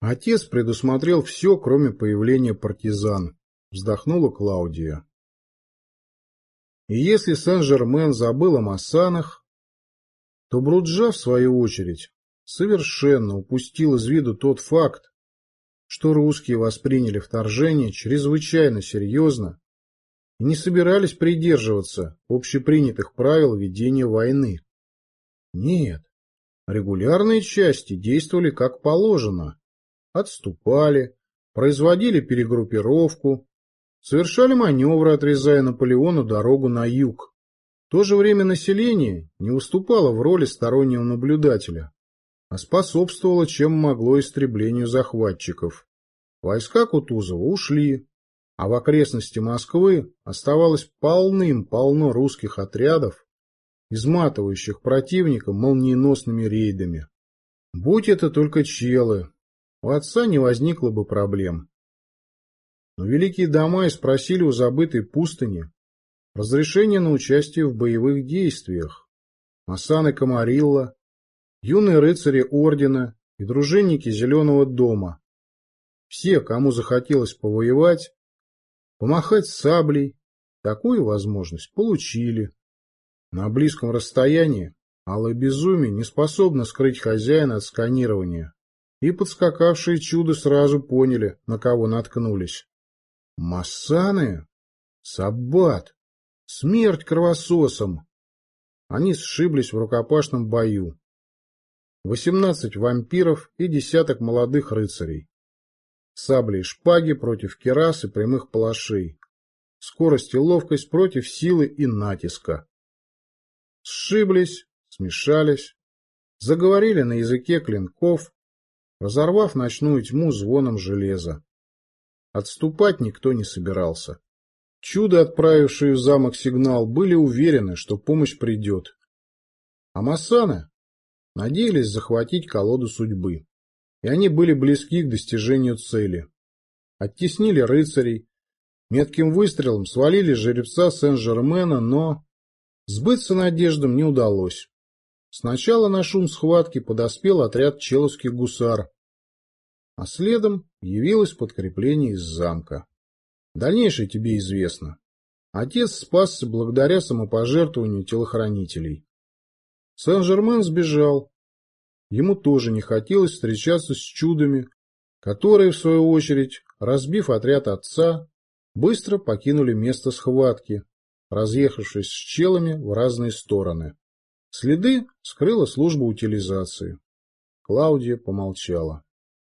Отец предусмотрел все, кроме появления партизан, вздохнула Клаудия. И если Сен-Жермен забыл о Массанах, то Бруджа, в свою очередь, совершенно упустил из виду тот факт, что русские восприняли вторжение чрезвычайно серьезно и не собирались придерживаться общепринятых правил ведения войны. Нет, регулярные части действовали как положено, отступали, производили перегруппировку, совершали маневры, отрезая Наполеону дорогу на юг. В то же время население не выступало в роли стороннего наблюдателя, а способствовало чем могло истреблению захватчиков. Войска Кутузова ушли, а в окрестности Москвы оставалось полным-полно русских отрядов, изматывающих противника молниеносными рейдами. Будь это только челы, у отца не возникло бы проблем. Но великие дома и спросили у забытой пустыни разрешение на участие в боевых действиях. Масан и Камарилла, юные рыцари ордена и дружинники Зеленого дома. Все, кому захотелось повоевать, помахать саблей, такую возможность получили. На близком расстоянии Алое безумие не способно скрыть хозяина от сканирования, и подскакавшие чудо сразу поняли, на кого наткнулись. Массаны? Саббат! Смерть кровососам! Они сшиблись в рукопашном бою. Восемнадцать вампиров и десяток молодых рыцарей. Сабли и шпаги против керас и прямых палашей. Скорость и ловкость против силы и натиска. Сшиблись, смешались, заговорили на языке клинков, разорвав ночную тьму звоном железа. Отступать никто не собирался. Чудо, отправившие в замок сигнал, были уверены, что помощь придет. А Массаны надеялись захватить колоду судьбы, и они были близки к достижению цели. Оттеснили рыцарей, метким выстрелом свалили жеребца Сен-Жермена, но сбыться надеждам не удалось. Сначала на шум схватки подоспел отряд человских гусар, а следом явилось подкрепление из замка. Дальнейшее тебе известно. Отец спасся благодаря самопожертвованию телохранителей. Сен-Жермен сбежал. Ему тоже не хотелось встречаться с чудами, которые, в свою очередь, разбив отряд отца, быстро покинули место схватки, разъехавшись с челами в разные стороны. Следы скрыла служба утилизации. Клаудия помолчала.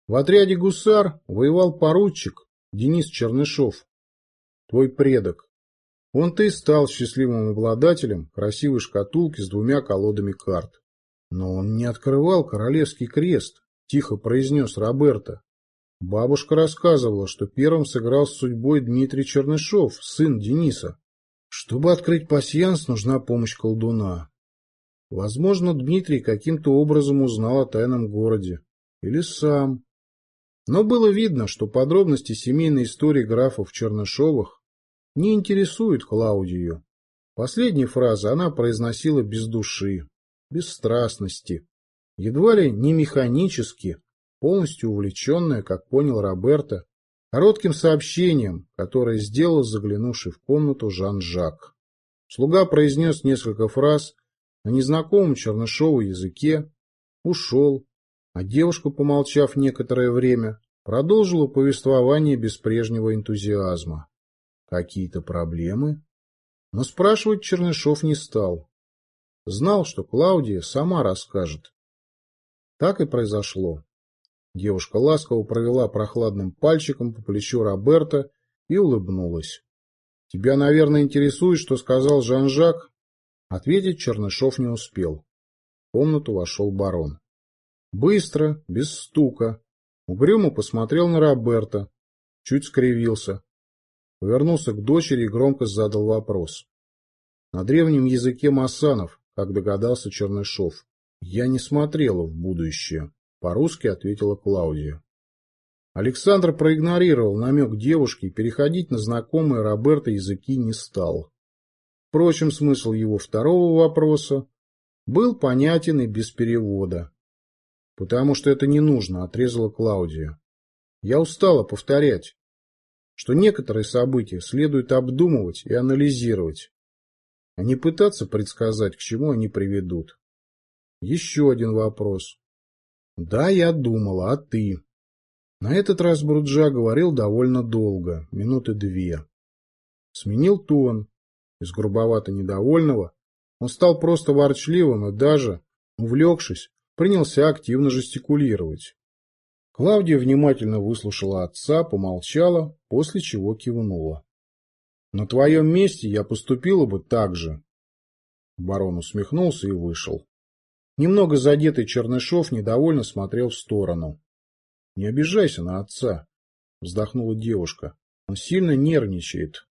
В отряде гусар воевал поручик Денис Чернышов, твой предок. Он-то и стал счастливым обладателем красивой шкатулки с двумя колодами карт. Но он не открывал королевский крест, тихо произнес Роберто. Бабушка рассказывала, что первым сыграл с судьбой Дмитрий Чернышов, сын Дениса. Чтобы открыть пасьянс, нужна помощь колдуна. Возможно, Дмитрий каким-то образом узнал о тайном городе. Или сам. Но было видно, что подробности семейной истории графов Чернышовых не интересуют Клаудию. Последние фразы она произносила без души, без страстности, едва ли не механически, полностью увлеченная, как понял Роберто, коротким сообщением, которое сделал заглянувший в комнату Жан-Жак. Слуга произнес несколько фраз, на незнакомом Чернышову языке, ушел, а девушка, помолчав некоторое время, продолжила повествование без прежнего энтузиазма. Какие-то проблемы? Но спрашивать Чернышов не стал. Знал, что Клаудия сама расскажет. Так и произошло. Девушка ласково провела прохладным пальчиком по плечу Роберта и улыбнулась. — Тебя, наверное, интересует, что сказал Жан-Жак? Ответить Чернышов не успел. В комнату вошел барон. Быстро, без стука. Угрюмо посмотрел на Роберта. Чуть скривился. Повернулся к дочери и громко задал вопрос. На древнем языке масанов, как догадался Чернышов. Я не смотрела в будущее. По-русски ответила Клаудия. Александр проигнорировал намек девушки и переходить на знакомые Роберта языки не стал. Впрочем, смысл его второго вопроса был понятен и без перевода. Потому что это не нужно, отрезала Клаудия. Я устала повторять, что некоторые события следует обдумывать и анализировать, а не пытаться предсказать, к чему они приведут. Еще один вопрос. Да, я думала, а ты? На этот раз Бруджа говорил довольно долго, минуты две. Сменил тон. Из грубовато недовольного он стал просто ворчливым и даже, увлекшись, принялся активно жестикулировать. Клавдия внимательно выслушала отца, помолчала, после чего кивнула. — На твоем месте я поступила бы так же. Барон усмехнулся и вышел. Немного задетый Чернышов недовольно смотрел в сторону. — Не обижайся на отца, — вздохнула девушка. — Он сильно нервничает.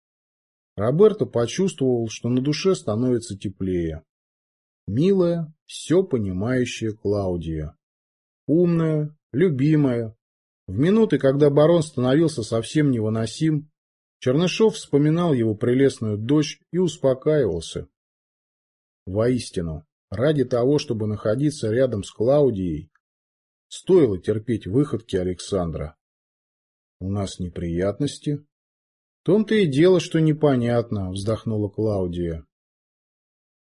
Роберто почувствовал, что на душе становится теплее. Милая, все понимающая Клаудия. Умная, любимая. В минуты, когда барон становился совсем невыносим, Чернышов вспоминал его прелестную дочь и успокаивался. Воистину, ради того, чтобы находиться рядом с Клаудией, стоило терпеть выходки Александра. У нас неприятности, том-то и дело, что непонятно, вздохнула Клаудия.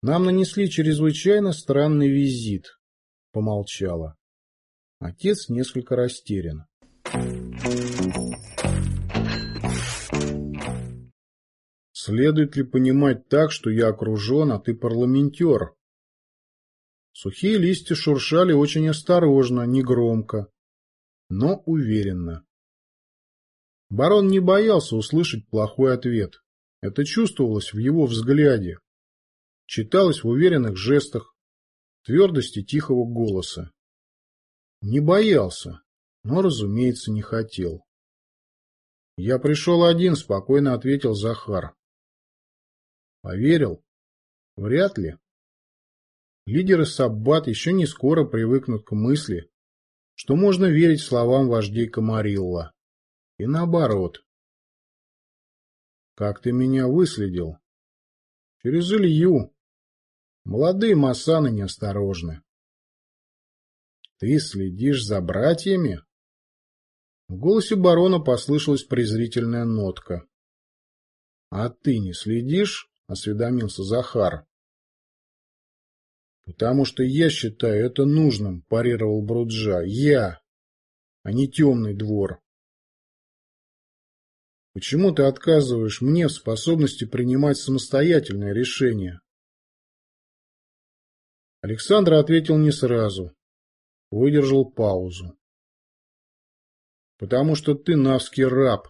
Нам нанесли чрезвычайно странный визит, помолчала. Отец несколько растерян. Следует ли понимать так, что я окружен, а ты парламентер? Сухие листья шуршали очень осторожно, негромко, но уверенно. Барон не боялся услышать плохой ответ. Это чувствовалось в его взгляде. Читалось в уверенных жестах, твердости тихого голоса. Не боялся, но, разумеется, не хотел. «Я пришел один», — спокойно ответил Захар. «Поверил? Вряд ли. Лидеры Саббат еще не скоро привыкнут к мысли, что можно верить словам вождей Камарилла. И наоборот. Как ты меня выследил? Через Илью. Молодые масаны неосторожны. Ты следишь за братьями? В голосе барона послышалась презрительная нотка. — А ты не следишь? — осведомился Захар. — Потому что я считаю это нужным, — парировал Бруджа. — Я, а не темный двор. Почему ты отказываешь мне в способности принимать самостоятельное решение? Александр ответил не сразу. Выдержал паузу. Потому что ты навский раб.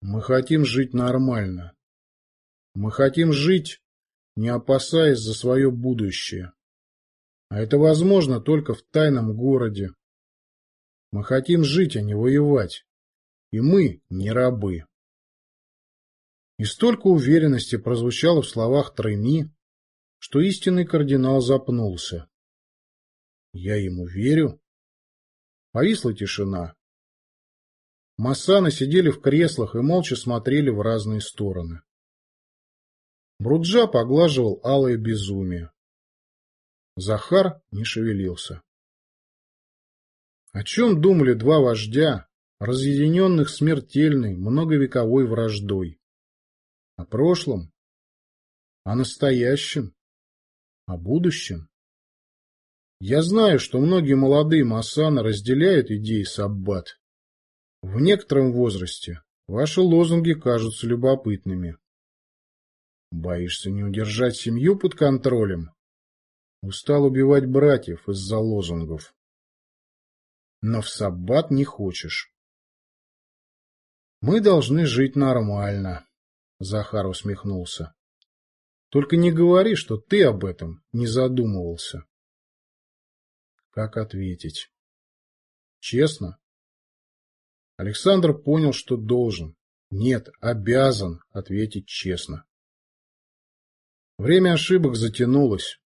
Мы хотим жить нормально. Мы хотим жить, не опасаясь за свое будущее. А это возможно только в тайном городе. Мы хотим жить, а не воевать. И мы не рабы. И столько уверенности прозвучало в словах Треми, что истинный кардинал запнулся. Я ему верю. Повисла тишина. Массаны сидели в креслах и молча смотрели в разные стороны. Бруджа поглаживал алое безумие. Захар не шевелился. О чем думали два вождя, разъединенных смертельной, многовековой враждой. О прошлом, о настоящем, о будущем. Я знаю, что многие молодые масаны разделяют идеи Саббат. В некотором возрасте ваши лозунги кажутся любопытными. Боишься не удержать семью под контролем? Устал убивать братьев из-за лозунгов. Но в Саббат не хочешь. Мы должны жить нормально, Захар усмехнулся. Только не говори, что ты об этом не задумывался. Как ответить? Честно? Александр понял, что должен, нет, обязан ответить честно. Время ошибок затянулось.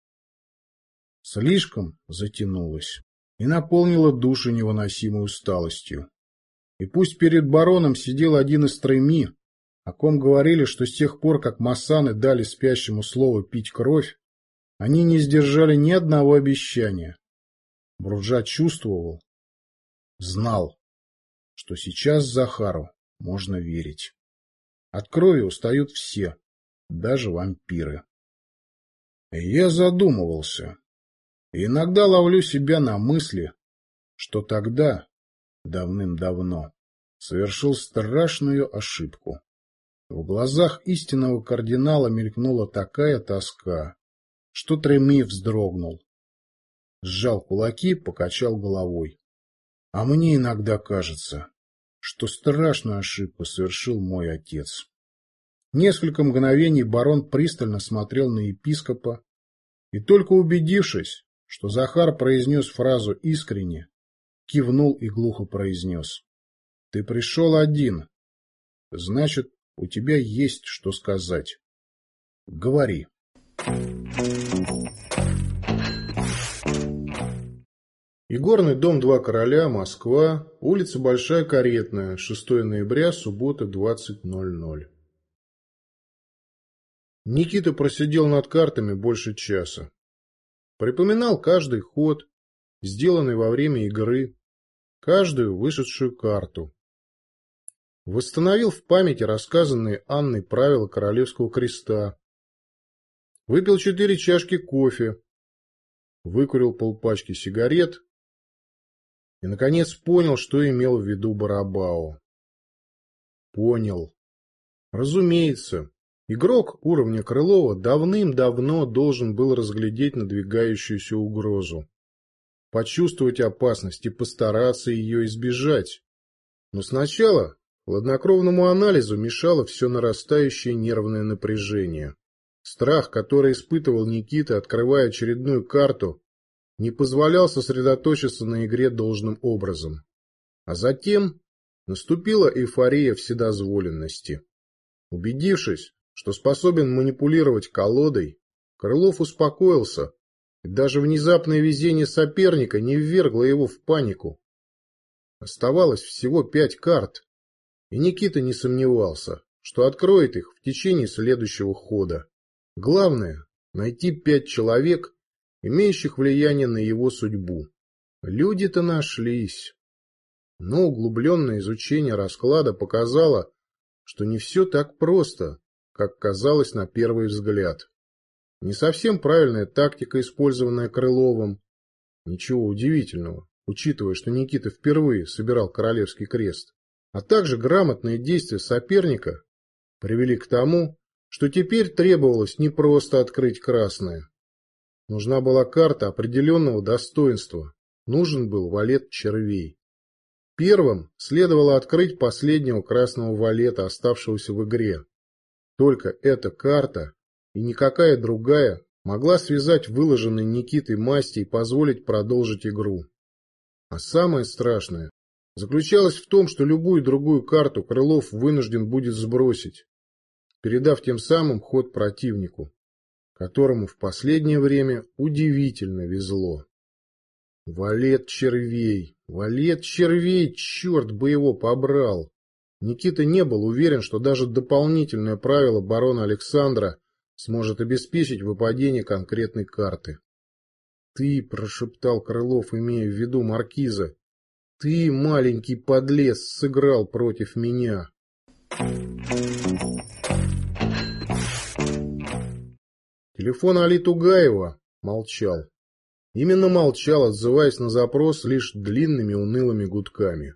Слишком затянулось и наполнило душу невыносимой усталостью. И пусть перед бароном сидел один из тройми, о ком говорили, что с тех пор, как массаны дали спящему слову пить кровь, они не сдержали ни одного обещания. Бруджа чувствовал, знал, что сейчас Захару можно верить. От крови устают все, даже вампиры. Я задумывался. И иногда ловлю себя на мысли, что тогда, давным-давно, совершил страшную ошибку. В глазах истинного кардинала мелькнула такая тоска, что Треми вздрогнул. Сжал кулаки, покачал головой. А мне иногда кажется, что страшную ошибку совершил мой отец. Несколько мгновений барон пристально смотрел на епископа, и только убедившись, что Захар произнес фразу искренне, кивнул и глухо произнес. — Ты пришел один. Значит, у тебя есть что сказать. Говори. Игорный дом «Два короля», Москва, улица Большая Каретная, 6 ноября, суббота, 20.00. Никита просидел над картами больше часа. Припоминал каждый ход, сделанный во время игры, каждую вышедшую карту. Восстановил в памяти рассказанные Анной правила Королевского креста. Выпил четыре чашки кофе, выкурил полпачки сигарет и, наконец, понял, что имел в виду Барабао. Понял. Разумеется, игрок уровня Крылова давным-давно должен был разглядеть надвигающуюся угрозу, почувствовать опасность и постараться ее избежать. Но сначала хладнокровному анализу мешало все нарастающее нервное напряжение. Страх, который испытывал Никита, открывая очередную карту, не позволял сосредоточиться на игре должным образом. А затем наступила эйфория вседозволенности. Убедившись, что способен манипулировать колодой, Крылов успокоился, даже внезапное везение соперника не ввергло его в панику. Оставалось всего пять карт, и Никита не сомневался, что откроет их в течение следующего хода. Главное — найти пять человек, имеющих влияние на его судьбу. Люди-то нашлись. Но углубленное изучение расклада показало, что не все так просто, как казалось на первый взгляд. Не совсем правильная тактика, использованная Крыловым. Ничего удивительного, учитывая, что Никита впервые собирал королевский крест. А также грамотные действия соперника привели к тому, что теперь требовалось не просто открыть красное, Нужна была карта определенного достоинства. Нужен был валет червей. Первым следовало открыть последнего красного валета, оставшегося в игре. Только эта карта и никакая другая могла связать выложенный Никитой масти и позволить продолжить игру. А самое страшное заключалось в том, что любую другую карту Крылов вынужден будет сбросить, передав тем самым ход противнику которому в последнее время удивительно везло. Валет червей, валет червей, черт бы его побрал! Никита не был уверен, что даже дополнительное правило барона Александра сможет обеспечить выпадение конкретной карты. «Ты», — прошептал Крылов, имея в виду маркиза, — «ты, маленький подлец, сыграл против меня». Телефон Али Тугаева молчал. Именно молчал, отзываясь на запрос лишь длинными унылыми гудками.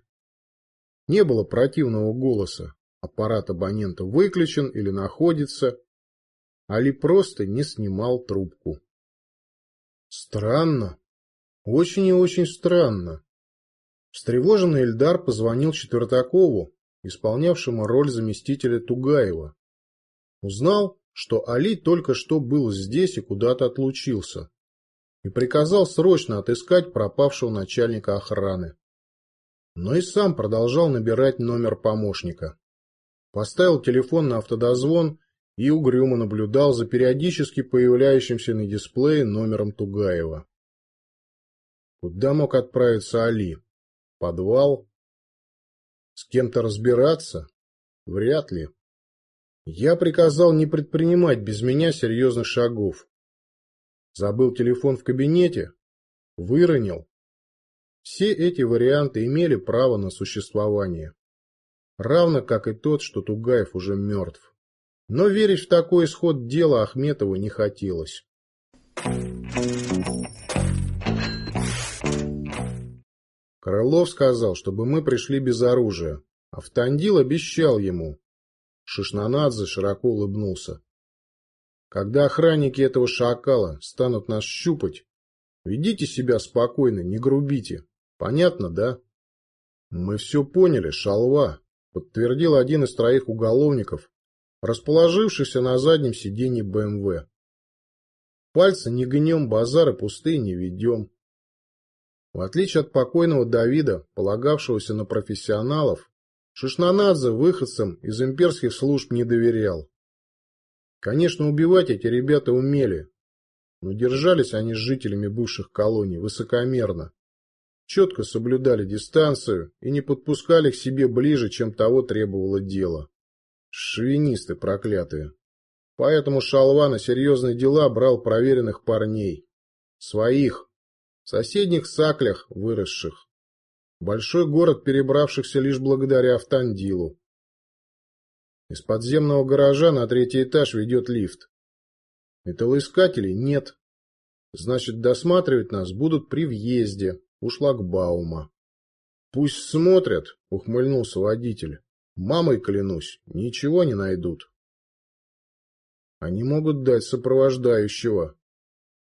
Не было противного голоса. Аппарат абонента выключен или находится. Али просто не снимал трубку. Странно. Очень и очень странно. Встревоженный Эльдар позвонил Четвертакову, исполнявшему роль заместителя Тугаева. Узнал, что Али только что был здесь и куда-то отлучился, и приказал срочно отыскать пропавшего начальника охраны. Но и сам продолжал набирать номер помощника. Поставил телефон на автодозвон и угрюмо наблюдал за периодически появляющимся на дисплее номером Тугаева. Куда мог отправиться Али? Подвал? С кем-то разбираться? Вряд ли. Я приказал не предпринимать без меня серьезных шагов. Забыл телефон в кабинете? Выронил? Все эти варианты имели право на существование. Равно как и тот, что Тугаев уже мертв. Но верить в такой исход дела Ахметову не хотелось. Крылов сказал, чтобы мы пришли без оружия, а Втандил обещал ему. Шишнанадзе широко улыбнулся. Когда охранники этого шакала станут нас щупать, ведите себя спокойно, не грубите. Понятно, да? Мы все поняли, шалва, подтвердил один из троих уголовников, расположившихся на заднем сиденье БМВ. Пальцы не гнем, базары пустые не ведем. В отличие от покойного Давида, полагавшегося на профессионалов, Шишнанадзе выходцам из имперских служб не доверял. Конечно, убивать эти ребята умели, но держались они с жителями бывших колоний высокомерно, четко соблюдали дистанцию и не подпускали к себе ближе, чем того требовало дело. Шовинисты проклятые. Поэтому Шалва на серьезные дела брал проверенных парней. Своих, в соседних саклях выросших. Большой город, перебравшихся лишь благодаря Автандилу. Из подземного гаража на третий этаж ведет лифт. Металлоискателей нет. Значит, досматривать нас будут при въезде у шлагбаума. Пусть смотрят, ухмыльнулся водитель. Мамой клянусь, ничего не найдут. Они могут дать сопровождающего,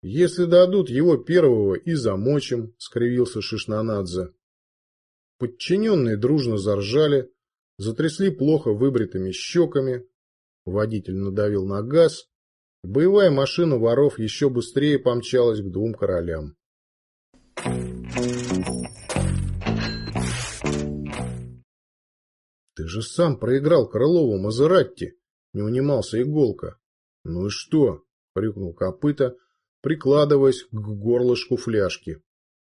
если дадут его первого и замочим, скривился Шишнанадзе. Подчиненные дружно заржали, затрясли плохо выбритыми щеками. Водитель надавил на газ, боевая машина воров еще быстрее помчалась к двум королям. «Ты же сам проиграл Крылову Мазератти!» — не унимался Иголка. «Ну и что?» — крикнул копыта, прикладываясь к горлышку фляжки.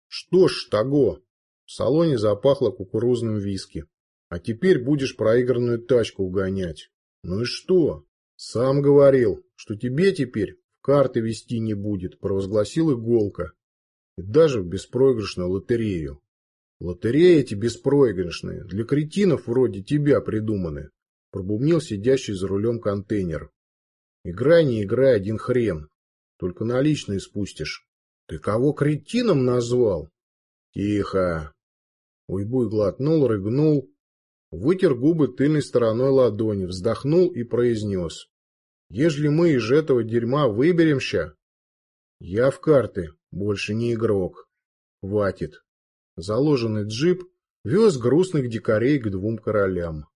Что ж того? В салоне запахло кукурузным виски. А теперь будешь проигранную тачку угонять. Ну и что? Сам говорил, что тебе теперь в карты вести не будет, провозгласил Иголка. И даже в беспроигрышную лотерею. Лотереи эти беспроигрышные, для кретинов вроде тебя придуманы, пробубнил сидящий за рулем контейнер. Играй, не играй, один хрен. Только наличные спустишь. Ты кого кретином назвал? Тихо. Уйбуй глотнул, рыгнул, вытер губы тыльной стороной ладони, вздохнул и произнес. Ежели мы из этого дерьма выберемся, я в карты больше не игрок. Хватит. Заложенный джип вез грустных дикарей к двум королям.